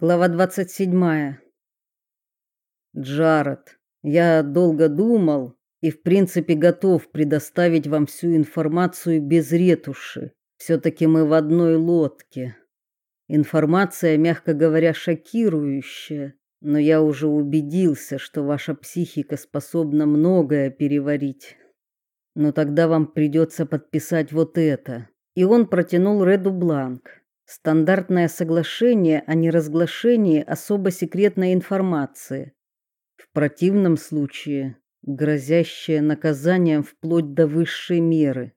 Глава 27. Джаред, я долго думал и, в принципе, готов предоставить вам всю информацию без ретуши. все таки мы в одной лодке. Информация, мягко говоря, шокирующая, но я уже убедился, что ваша психика способна многое переварить. Но тогда вам придется подписать вот это. И он протянул Реду бланк. Стандартное соглашение о неразглашении особо секретной информации. В противном случае грозящее наказанием вплоть до высшей меры.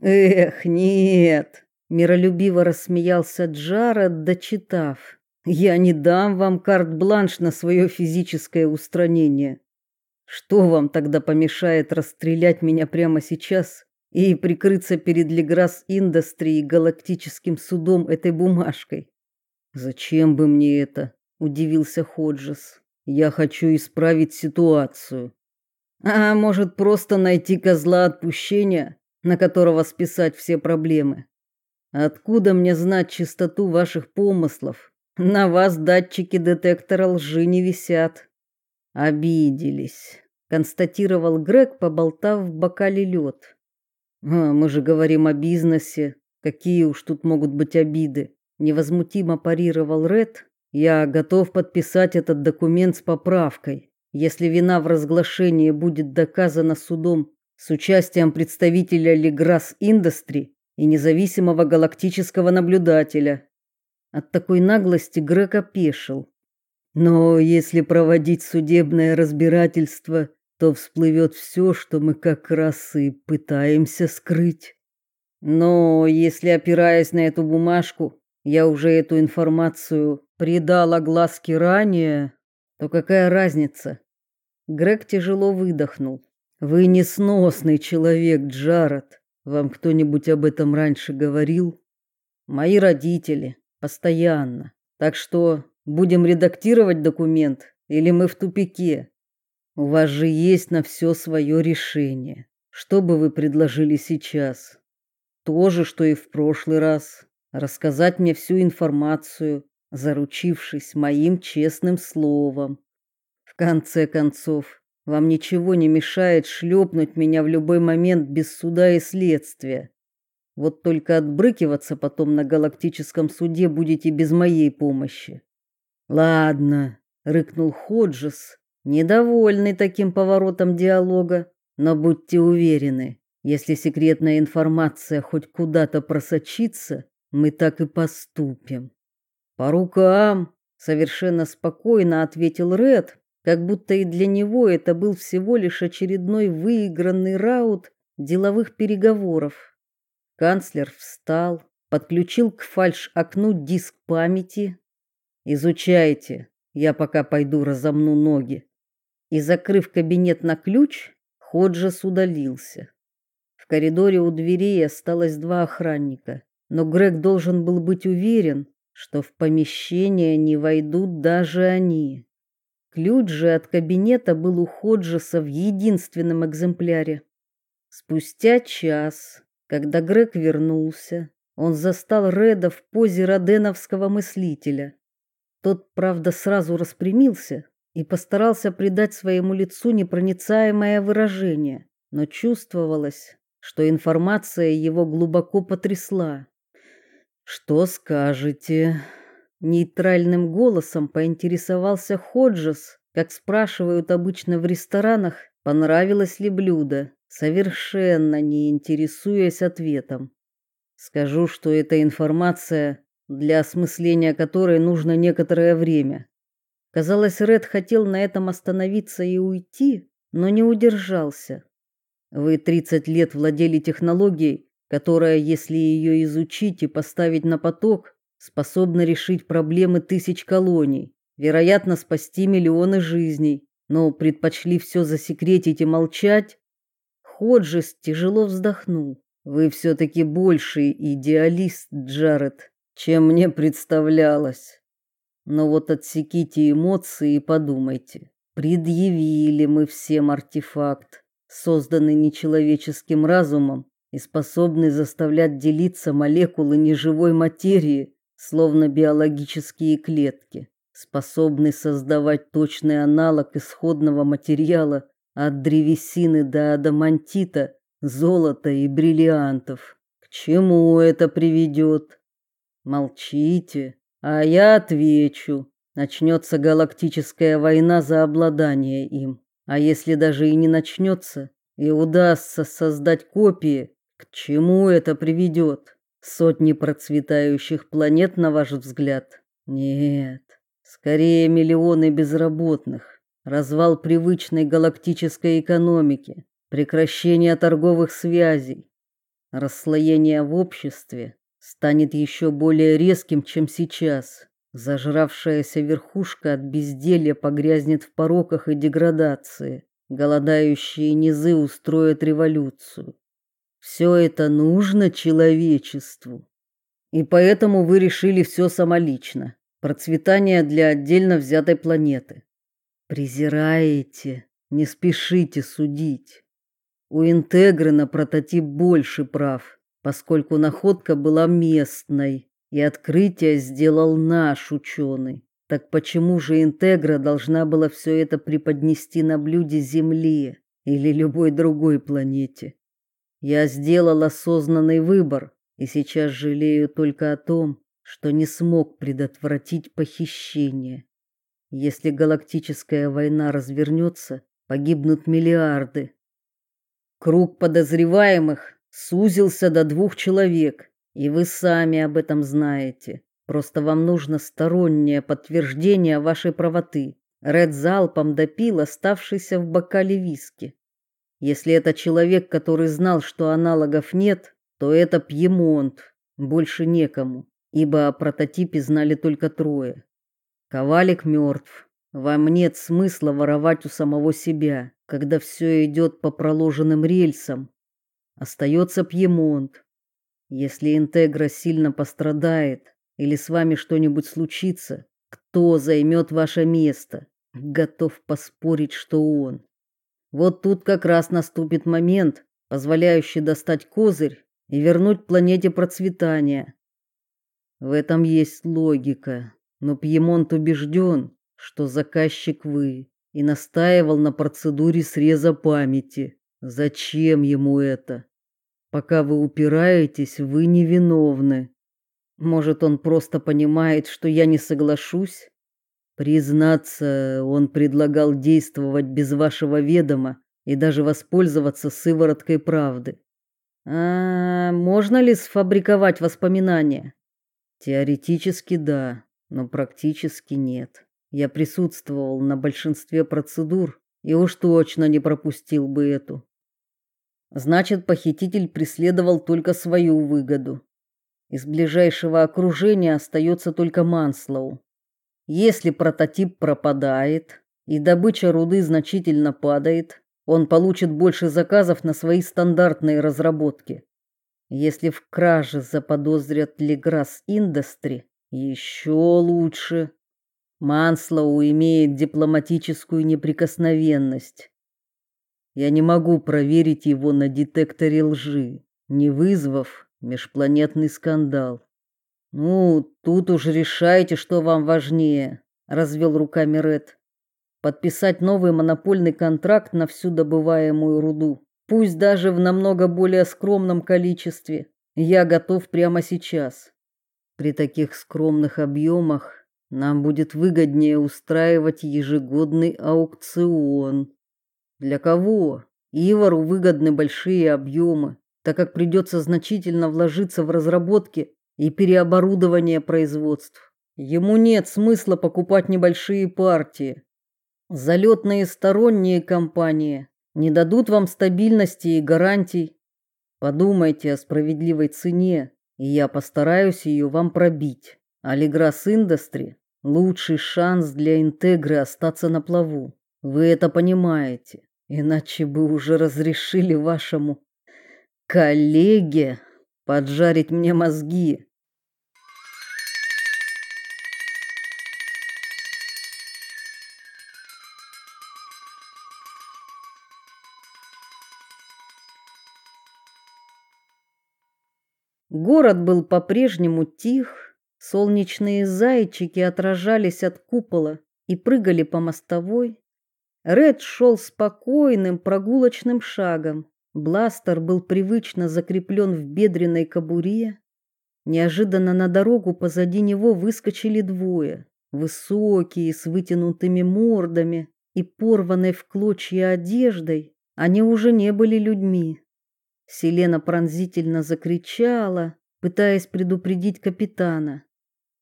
Эх, нет, миролюбиво рассмеялся Джаред, дочитав. Я не дам вам карт-бланш на свое физическое устранение. Что вам тогда помешает расстрелять меня прямо сейчас и прикрыться перед Леграс Индастри галактическим судом этой бумажкой. Зачем бы мне это? удивился Ходжес. Я хочу исправить ситуацию. А может, просто найти козла отпущения, на которого списать все проблемы? Откуда мне знать чистоту ваших помыслов? На вас датчики детектора лжи не висят. Обиделись, констатировал Грег, поболтав в бокале лед. А, мы же говорим о бизнесе. Какие уж тут могут быть обиды? Невозмутимо парировал Ред. Я готов подписать этот документ с поправкой, если вина в разглашении будет доказана судом с участием представителя Леграс Индастри и независимого галактического наблюдателя. От такой наглости Грег опешил. Но если проводить судебное разбирательство то всплывет все, что мы как раз и пытаемся скрыть. Но если опираясь на эту бумажку, я уже эту информацию придал огласке ранее, то какая разница? Грег тяжело выдохнул. Вы несносный человек, Джаред. Вам кто-нибудь об этом раньше говорил? Мои родители постоянно. Так что будем редактировать документ или мы в тупике? У вас же есть на все свое решение. Что бы вы предложили сейчас? То же, что и в прошлый раз. Рассказать мне всю информацию, заручившись моим честным словом. В конце концов, вам ничего не мешает шлепнуть меня в любой момент без суда и следствия. Вот только отбрыкиваться потом на галактическом суде будете без моей помощи. Ладно, рыкнул Ходжес, недовольный таким поворотом диалога, но будьте уверены, если секретная информация хоть куда-то просочится, мы так и поступим. По рукам, совершенно спокойно ответил Ред, как будто и для него это был всего лишь очередной выигранный раунд деловых переговоров. Канцлер встал, подключил к фальш-окну диск памяти. Изучайте, я пока пойду разомну ноги и, закрыв кабинет на ключ, Ходжес удалился. В коридоре у дверей осталось два охранника, но Грег должен был быть уверен, что в помещение не войдут даже они. Ключ же от кабинета был у Ходжеса в единственном экземпляре. Спустя час, когда Грег вернулся, он застал Реда в позе роденовского мыслителя. Тот, правда, сразу распрямился, и постарался придать своему лицу непроницаемое выражение, но чувствовалось, что информация его глубоко потрясла. Что скажете? нейтральным голосом поинтересовался Ходжес, как спрашивают обычно в ресторанах, понравилось ли блюдо, совершенно не интересуясь ответом. Скажу, что эта информация, для осмысления которой нужно некоторое время. Казалось, Ред хотел на этом остановиться и уйти, но не удержался. Вы 30 лет владели технологией, которая, если ее изучить и поставить на поток, способна решить проблемы тысяч колоний, вероятно, спасти миллионы жизней, но предпочли все засекретить и молчать. Ходжес тяжело вздохнул. Вы все таки больший идеалист, Джаред, чем мне представлялось. Но вот отсеките эмоции и подумайте. Предъявили мы всем артефакт, созданный нечеловеческим разумом и способный заставлять делиться молекулы неживой материи словно биологические клетки, способный создавать точный аналог исходного материала от древесины до адамантита, золота и бриллиантов. К чему это приведет? Молчите, а я отвечу. Начнется галактическая война за обладание им. А если даже и не начнется, и удастся создать копии, к чему это приведет? Сотни процветающих планет, на ваш взгляд? Нет, скорее миллионы безработных, развал привычной галактической экономики, прекращение торговых связей, расслоение в обществе станет еще более резким, чем сейчас. Зажравшаяся верхушка от безделья погрязнет в пороках и деградации. Голодающие низы устроят революцию. Все это нужно человечеству. И поэтому вы решили все самолично. Процветание для отдельно взятой планеты. Презираете, не спешите судить. У Интегры на прототип больше прав, поскольку находка была местной, и открытие сделал наш ученый. Так почему же Интегра должна была все это преподнести на блюде Земле или любой другой планете? Я сделал осознанный выбор и сейчас жалею только о том, что не смог предотвратить похищение. Если галактическая война развернется, погибнут миллиарды. Круг подозреваемых сузился до двух человек, и вы сами об этом знаете. Просто вам нужно стороннее подтверждение вашей правоты. Ред залпом допил оставшийся в бокале виски. Если это человек, который знал, что аналогов нет, то это Пьемонт, больше некому, ибо о прототипе знали только трое. Ковалик мертв. Вам нет смысла воровать у самого себя, когда все идет по проложенным рельсам. Остается Пьемонт. Если Интегра сильно пострадает или с вами что-нибудь случится, кто займет ваше место? Готов поспорить, что он. Вот тут как раз наступит момент, позволяющий достать козырь и вернуть планете процветание. В этом есть логика, но Пьемонт убежден, что заказчик вы, и настаивал на процедуре среза памяти. Зачем ему это? Пока вы упираетесь, вы невиновны. Может, он просто понимает, что я не соглашусь? Признаться, он предлагал действовать без вашего ведома и даже воспользоваться сывороткой правды. А можно ли сфабриковать воспоминания? Теоретически да, но практически нет. Я присутствовал на большинстве процедур и уж точно не пропустил бы эту. Значит, похититель преследовал только свою выгоду. Из ближайшего окружения остается только Манслоу. Если прототип пропадает и добыча руды значительно падает, он получит больше заказов на свои стандартные разработки. Если в краже заподозрят Леграс Индастри, еще лучше. Манслоу имеет дипломатическую неприкосновенность. Я не могу проверить его на детекторе лжи, не вызвав межпланетный скандал. Ну, тут уж решайте, что вам важнее, развел руками Ред. Подписать новый монопольный контракт на всю добываемую руду, пусть даже в намного более скромном количестве. Я готов прямо сейчас. При таких скромных объемах нам будет выгоднее устраивать ежегодный аукцион. Для кого? Ивару выгодны большие объемы, так как придется значительно вложиться в разработки и переоборудование производств. Ему нет смысла покупать небольшие партии. Залетные сторонние компании не дадут вам стабильности и гарантий. Подумайте о справедливой цене, и я постараюсь ее вам пробить. Алиграс Индастри – лучший шанс для Интегры остаться на плаву. Вы это понимаете, иначе бы уже разрешили вашему коллеге поджарить мне мозги. Город был по-прежнему тих, Солнечные зайчики отражались от купола и прыгали по мостовой. Ред шел спокойным прогулочным шагом. Бластер был привычно закреплен в бедренной кобуре. Неожиданно на дорогу позади него выскочили двое, высокие, с вытянутыми мордами и порванной в клочья одеждой. Они уже не были людьми. Селена пронзительно закричала, пытаясь предупредить капитана.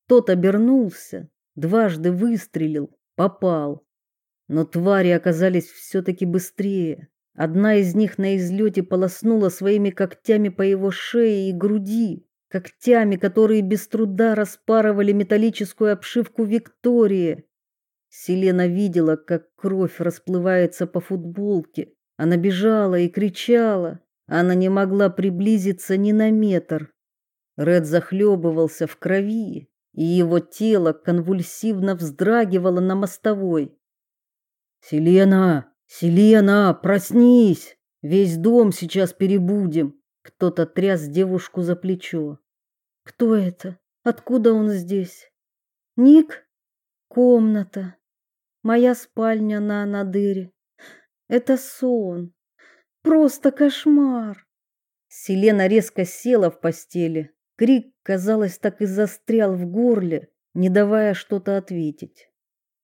Тот обернулся, дважды выстрелил, попал. Но твари оказались все-таки быстрее. Одна из них на излете полоснула своими когтями по его шее и груди, когтями, которые без труда распарывали металлическую обшивку Виктории. Селена видела, как кровь расплывается по футболке. Она бежала и кричала. Она не могла приблизиться ни на метр. Ред захлебывался в крови, и его тело конвульсивно вздрагивало на мостовой. «Селена! Селена, проснись! Весь дом сейчас перебудем!» Кто-то тряс девушку за плечо. «Кто это? Откуда он здесь?» «Ник? Комната. Моя спальня на Анадыре. Это сон. Просто кошмар!» Селена резко села в постели. Крик, казалось, так и застрял в горле, не давая что-то ответить.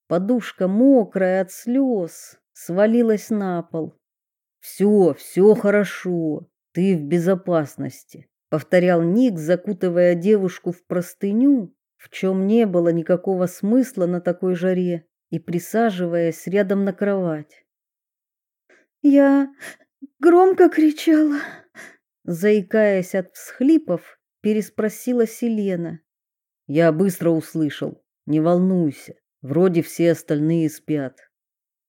Подушка, мокрая от слез, свалилась на пол. «Все, все хорошо, ты в безопасности», — повторял Ник, закутывая девушку в простыню, в чем не было никакого смысла на такой жаре, и присаживаясь рядом на кровать. «Я громко кричала», заикаясь от всхлипов, переспросила Селена. Я быстро услышал. Не волнуйся, вроде все остальные спят.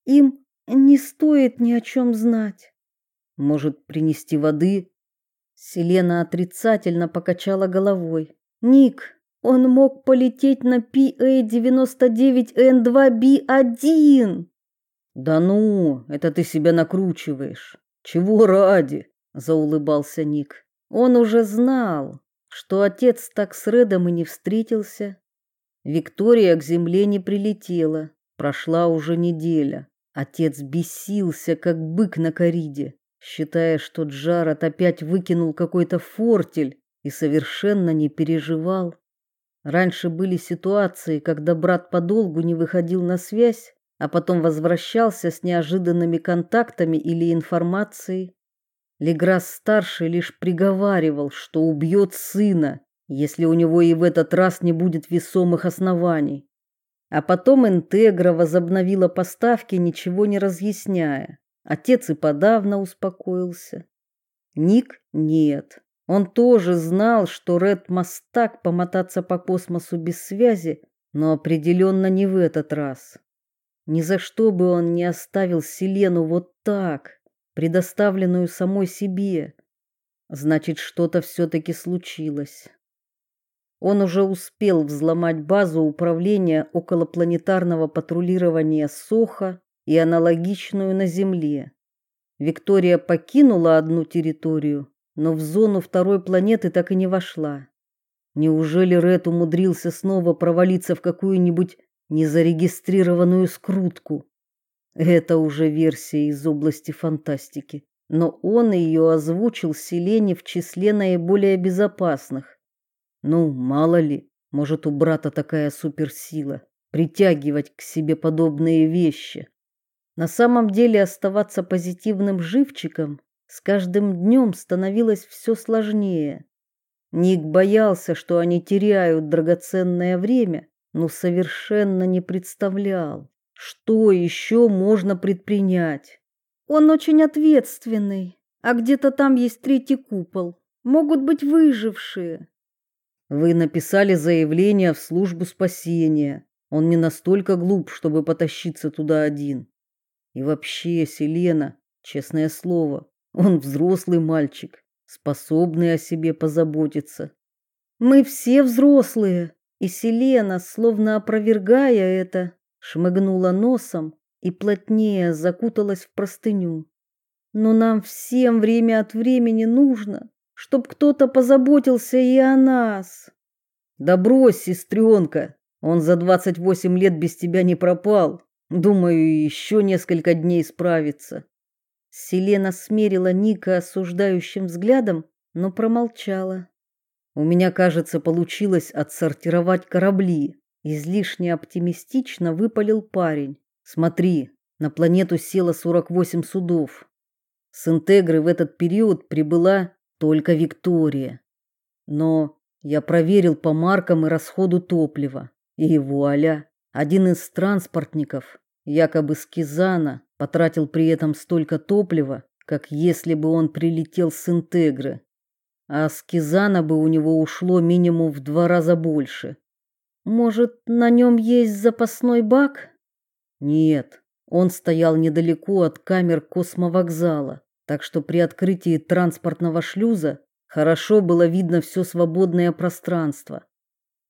Им не стоит ни о чем знать. Может, принести воды? Селена отрицательно покачала головой. Ник, он мог полететь на PA-99N2B1. Да ну, это ты себя накручиваешь. Чего ради? заулыбался Ник. Он уже знал, что отец так с Редом и не встретился. Виктория к земле не прилетела. Прошла уже неделя. Отец бесился, как бык на кориде, считая, что Джаред опять выкинул какой-то фортель и совершенно не переживал. Раньше были ситуации, когда брат подолгу не выходил на связь, а потом возвращался с неожиданными контактами или информацией. Леграс-старший лишь приговаривал, что убьет сына, если у него и в этот раз не будет весомых оснований. А потом Интегра возобновила поставки, ничего не разъясняя. Отец и подавно успокоился. Ник нет. Он тоже знал, что Ред Мастак помотаться по космосу без связи, но определенно не в этот раз. Ни за что бы он не оставил Селену вот так предоставленную самой себе. Значит, что-то все-таки случилось. Он уже успел взломать базу управления околопланетарного патрулирования Соха и аналогичную на Земле. Виктория покинула одну территорию, но в зону второй планеты так и не вошла. Неужели Ред умудрился снова провалиться в какую-нибудь незарегистрированную скрутку? Это уже версия из области фантастики, но он ее озвучил Селене в числе наиболее безопасных. Ну, мало ли, может у брата такая суперсила притягивать к себе подобные вещи. На самом деле оставаться позитивным живчиком с каждым днем становилось все сложнее. Ник боялся, что они теряют драгоценное время, но совершенно не представлял, что еще можно предпринять? Он очень ответственный, а где-то там есть третий купол. Могут быть выжившие. Вы написали заявление в службу спасения. Он не настолько глуп, чтобы потащиться туда один. И вообще, Селена, честное слово, он взрослый мальчик, способный о себе позаботиться. Мы все взрослые, и Селена, словно опровергая это, шмыгнула носом и плотнее закуталась в простыню. Но нам всем время от времени нужно, чтоб кто-то позаботился и о нас. Да брось, сестренка, он за 28 лет без тебя не пропал. Думаю, еще несколько дней справится. Селена смерила Ника осуждающим взглядом, но промолчала. У меня, кажется, получилось отсортировать корабли. Излишне оптимистично выпалил парень. Смотри, на планету село 48 судов. С Интегры в этот период прибыла только Виктория. Но я проверил по маркам и расходу топлива. И вуаля, один из транспортников, якобы с Кизана, потратил при этом столько топлива, как если бы он прилетел с Интегры. А с Кизана бы у него ушло минимум в два раза больше. Может, на нем есть запасной бак? Нет, он стоял недалеко от камер космовокзала, так что при открытии транспортного шлюза хорошо было видно все свободное пространство.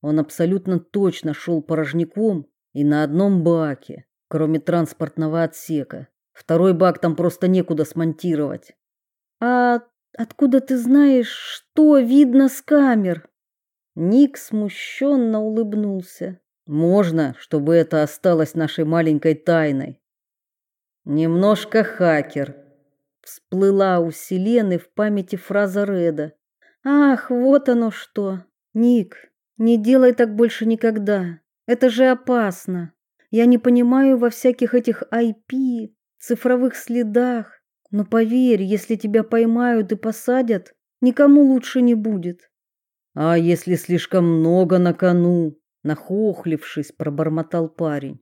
Он абсолютно точно шел порожняком и на одном баке, кроме транспортного отсека. Второй бак там просто некуда смонтировать. А откуда ты знаешь, что видно с камер? Ник смущенно улыбнулся. Можно, чтобы это осталось нашей маленькой тайной. Немножко хакер. Всплыла у Селены в памяти фраза Реда. Ах, вот оно что. Ник, не делай так больше никогда. Это же опасно. Я не понимаю во всяких этих IP, цифровых следах. Но поверь, если тебя поймают и посадят, никому лучше не будет. А если слишком много на кону? Нахохлившись, пробормотал парень.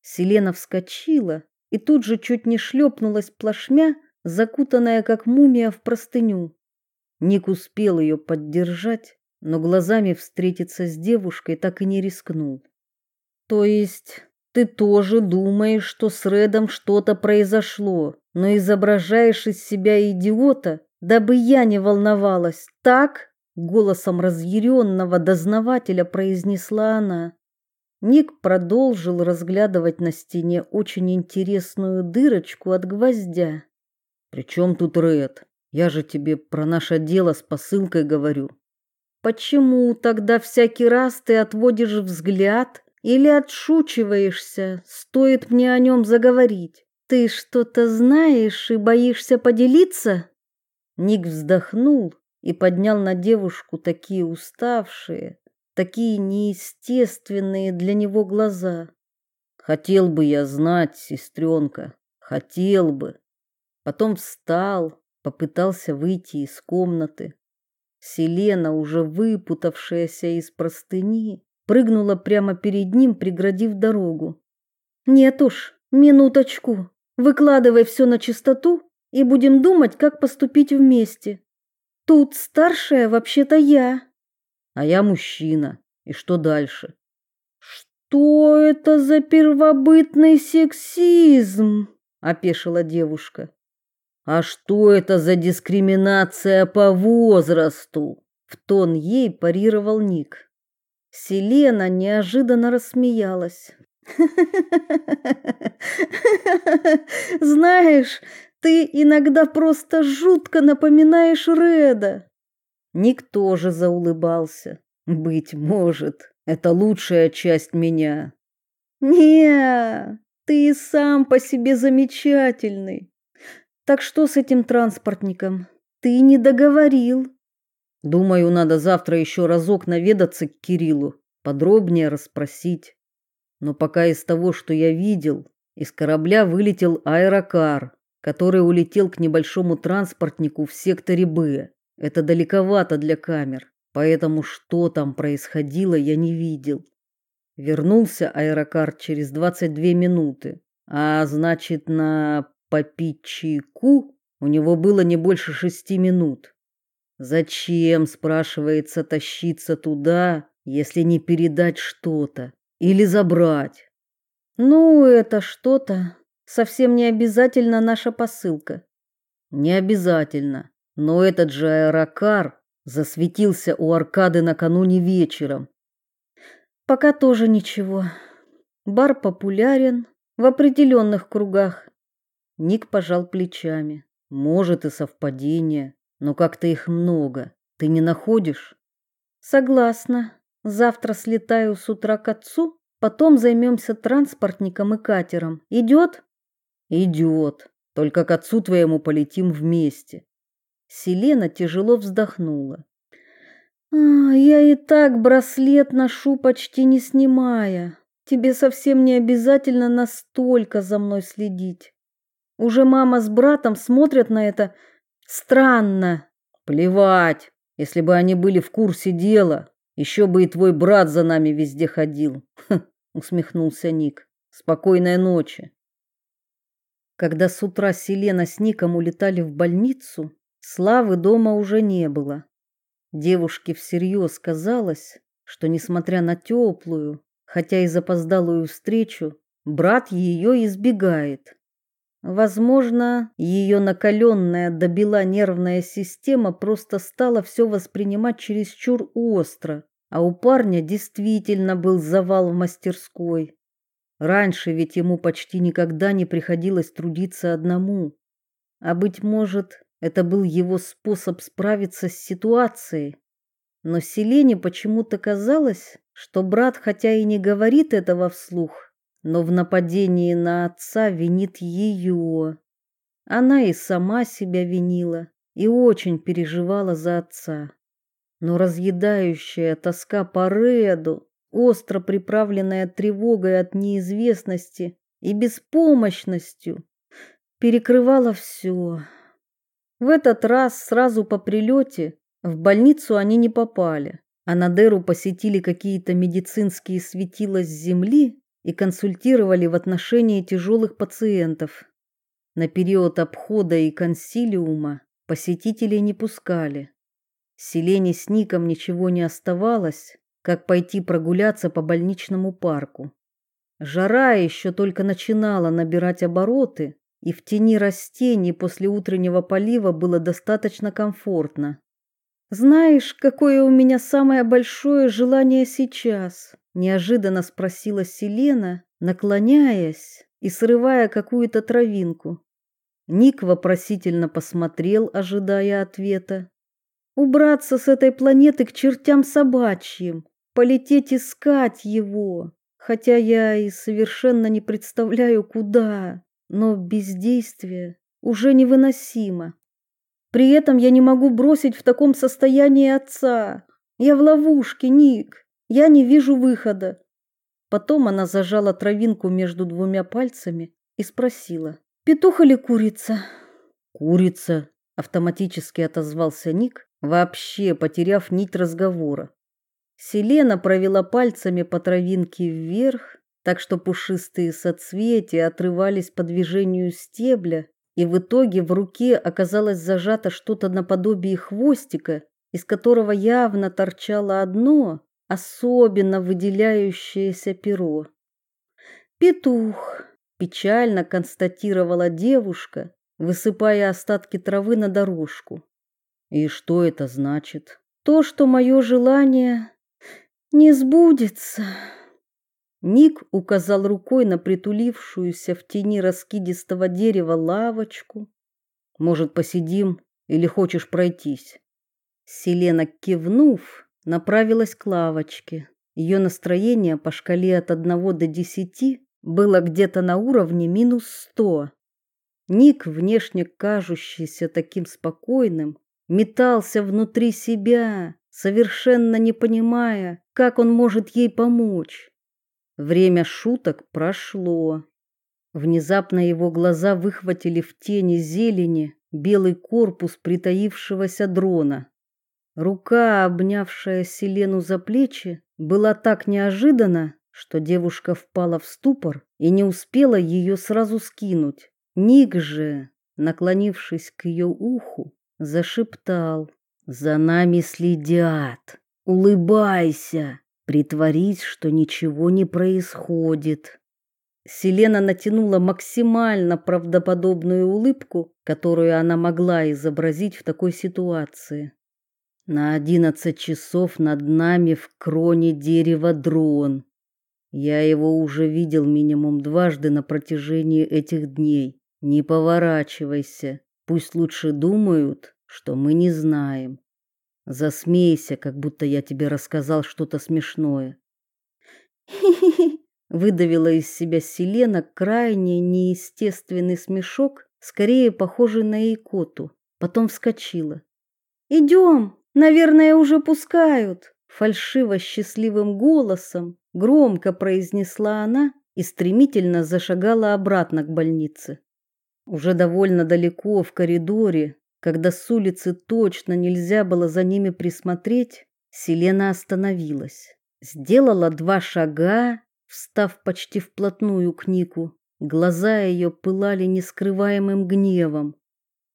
Селена вскочила и тут же чуть не шлепнулась плашмя, закутанная как мумия в простыню. Ник успел ее поддержать, но глазами встретиться с девушкой так и не рискнул. То есть ты тоже думаешь, что с Редом что-то произошло, но изображаешь из себя идиота, дабы я не волновалась, так? Голосом разъяренного дознавателя произнесла она. Ник продолжил разглядывать на стене очень интересную дырочку от гвоздя. «При чем тут Ред? Я же тебе про наше дело с посылкой говорю. Почему тогда всякий раз ты отводишь взгляд или отшучиваешься, стоит мне о нем заговорить? Ты что-то знаешь и боишься поделиться? Ник вздохнул и поднял на девушку такие уставшие, такие неестественные для него глаза. Хотел бы я знать, сестренка, хотел бы. Потом встал, попытался выйти из комнаты, Селена, уже выпутавшаяся из простыни, прыгнула прямо перед ним, преградив дорогу. Нет уж, минуточку. Выкладывай все на чистоту и будем думать, как поступить вместе. Тут старшая вообще-то я. А я мужчина. И что дальше? Что это за первобытный сексизм? опешила девушка. А что это за дискриминация по возрасту? В тон ей парировал Ник. Селена неожиданно рассмеялась. Знаешь, ты иногда просто жутко напоминаешь Реда. Ник тоже заулыбался. Быть может, это лучшая часть меня. Не, ты сам по себе замечательный. Так что с этим транспортником? Ты не договорил. Думаю, надо завтра еще разок наведаться к Кириллу, подробнее расспросить. Но пока из того, что я видел, из корабля вылетел аэрокар, который улетел к небольшому транспортнику в секторе Б. Это далековато для камер, поэтому что там происходило, я не видел. Вернулся аэрокар через 22 минуты, а значит, на попить чайку у него было не больше шести минут. Зачем, спрашивается, тащиться туда, если не передать что-то или забрать? Ну, это что-то совсем не обязательно наша посылка. Не обязательно, но этот же аэрокар засветился у аркады накануне вечером. Пока тоже ничего. Бар популярен в определенных кругах. Ник пожал плечами. Может и совпадение, но как-то их много. Ты не находишь? Согласна. Завтра слетаю с утра к отцу, потом займемся транспортником и катером. Идет? Идет. Только к отцу твоему полетим вместе. Селена тяжело вздохнула. А, я и так браслет ношу почти не снимая. Тебе совсем не обязательно настолько за мной следить. Уже мама с братом смотрят на это странно. Плевать, если бы они были в курсе дела, еще бы и твой брат за нами везде ходил. Ха, усмехнулся Ник. Спокойной ночи. Когда с утра Селена с Ником улетали в больницу, Славы дома уже не было. Девушке всерьез казалось, что несмотря на теплую, хотя и запоздалую встречу, брат ее избегает. Возможно, ее накаленная до бела нервная система просто стала все воспринимать чересчур остро, а у парня действительно был завал в мастерской. Раньше ведь ему почти никогда не приходилось трудиться одному. А быть может, это был его способ справиться с ситуацией. Но Селене почему-то казалось, что брат хотя и не говорит этого вслух, но в нападении на отца винит ее. Она и сама себя винила и очень переживала за отца. Но разъедающая тоска по Реду, остро приправленная тревогой от неизвестности и беспомощностью, перекрывала все. В этот раз сразу по прилете в больницу они не попали, а Надеру посетили какие-то медицинские светила с земли и консультировали в отношении тяжелых пациентов. На период обхода и консилиума посетителей не пускали. Селене с Ником ничего не оставалось, как пойти прогуляться по больничному парку. Жара еще только начинала набирать обороты, и в тени растений после утреннего полива было достаточно комфортно. Знаешь, какое у меня самое большое желание сейчас? неожиданно спросила Селена, наклоняясь и срывая какую-то травинку. Ник вопросительно посмотрел, ожидая ответа. Убраться с этой планеты к чертям собачьим, полететь искать его, хотя я и совершенно не представляю куда но бездействие уже невыносимо. При этом я не могу бросить в таком состоянии отца. Я в ловушке, Ник. Я не вижу выхода. Потом она зажала травинку между двумя пальцами и спросила: "Петух или курица?" "Курица", автоматически отозвался Ник, вообще потеряв нить разговора. Селена провела пальцами по травинке вверх так что пушистые соцветия отрывались по движению стебля, и в итоге в руке оказалось зажато что-то наподобие хвостика, из которого явно торчало одно, особенно выделяющееся перо. «Петух!» – печально констатировала девушка, высыпая остатки травы на дорожку. «И что это значит?» «То, что мое желание не сбудется». Ник указал рукой на притулившуюся в тени раскидистого дерева лавочку. Может, посидим или хочешь пройтись? Селена, кивнув, направилась к лавочке. Ее настроение по шкале от одного до десяти было где-то на уровне минус сто. Ник, внешне кажущийся таким спокойным, метался внутри себя, совершенно не понимая, как он может ей помочь. Время шуток прошло. Внезапно его глаза выхватили в тени зелени белый корпус притаившегося дрона. Рука, обнявшая Селену за плечи, была так неожиданна, что девушка впала в ступор и не успела ее сразу скинуть. Ник же, наклонившись к ее уху, зашептал: "За нами следят. Улыбайся". Притворись, что ничего не происходит. Селена натянула максимально правдоподобную улыбку, которую она могла изобразить в такой ситуации. На одиннадцать часов над нами в кроне дерева дрон. Я его уже видел минимум дважды на протяжении этих дней. Не поворачивайся. Пусть лучше думают, что мы не знаем. Засмейся, как будто я тебе рассказал что-то смешное. Выдавила из себя Селена крайне неестественный смешок, скорее похожий на икоту. Потом вскочила. «Идем, наверное, уже пускают!» Фальшиво счастливым голосом громко произнесла она и стремительно зашагала обратно к больнице. Уже довольно далеко в коридоре, когда с улицы точно нельзя было за ними присмотреть, Селена остановилась. Сделала два шага, встав почти вплотную к Нику. Глаза ее пылали нескрываемым гневом.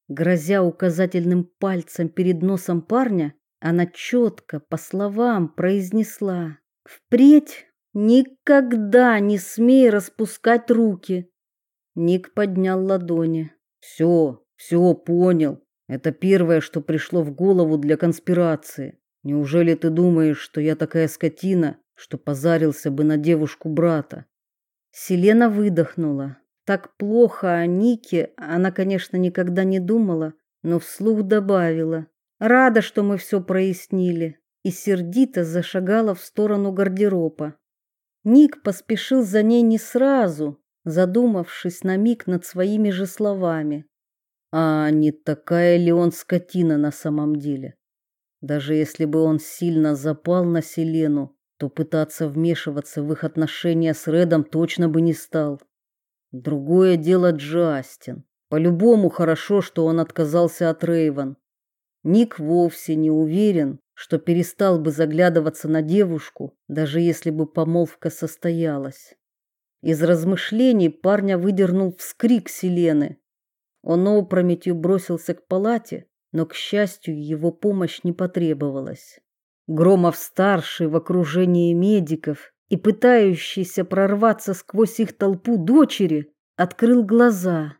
Грозя указательным пальцем перед носом парня, она четко, по словам, произнесла «Впредь никогда не смей распускать руки!» Ник поднял ладони. «Все, все понял. Это первое, что пришло в голову для конспирации. Неужели ты думаешь, что я такая скотина, что позарился бы на девушку брата? Селена выдохнула. Так плохо о Нике она, конечно, никогда не думала, но вслух добавила: "Рада, что мы все прояснили", и сердито зашагала в сторону гардероба. Ник поспешил за ней не сразу, задумавшись на миг над своими же словами. А не такая ли он скотина на самом деле? Даже если бы он сильно запал на Селену, то пытаться вмешиваться в их отношения с Редом точно бы не стал. Другое дело Джастин. По-любому хорошо, что он отказался от Рейвен. Ник вовсе не уверен, что перестал бы заглядываться на девушку, даже если бы помолвка состоялась. Из размышлений парня выдернул вскрик Селены. Он опрометью бросился к палате, но, к счастью, его помощь не потребовалась. Громов-старший в окружении медиков и пытающийся прорваться сквозь их толпу дочери открыл глаза.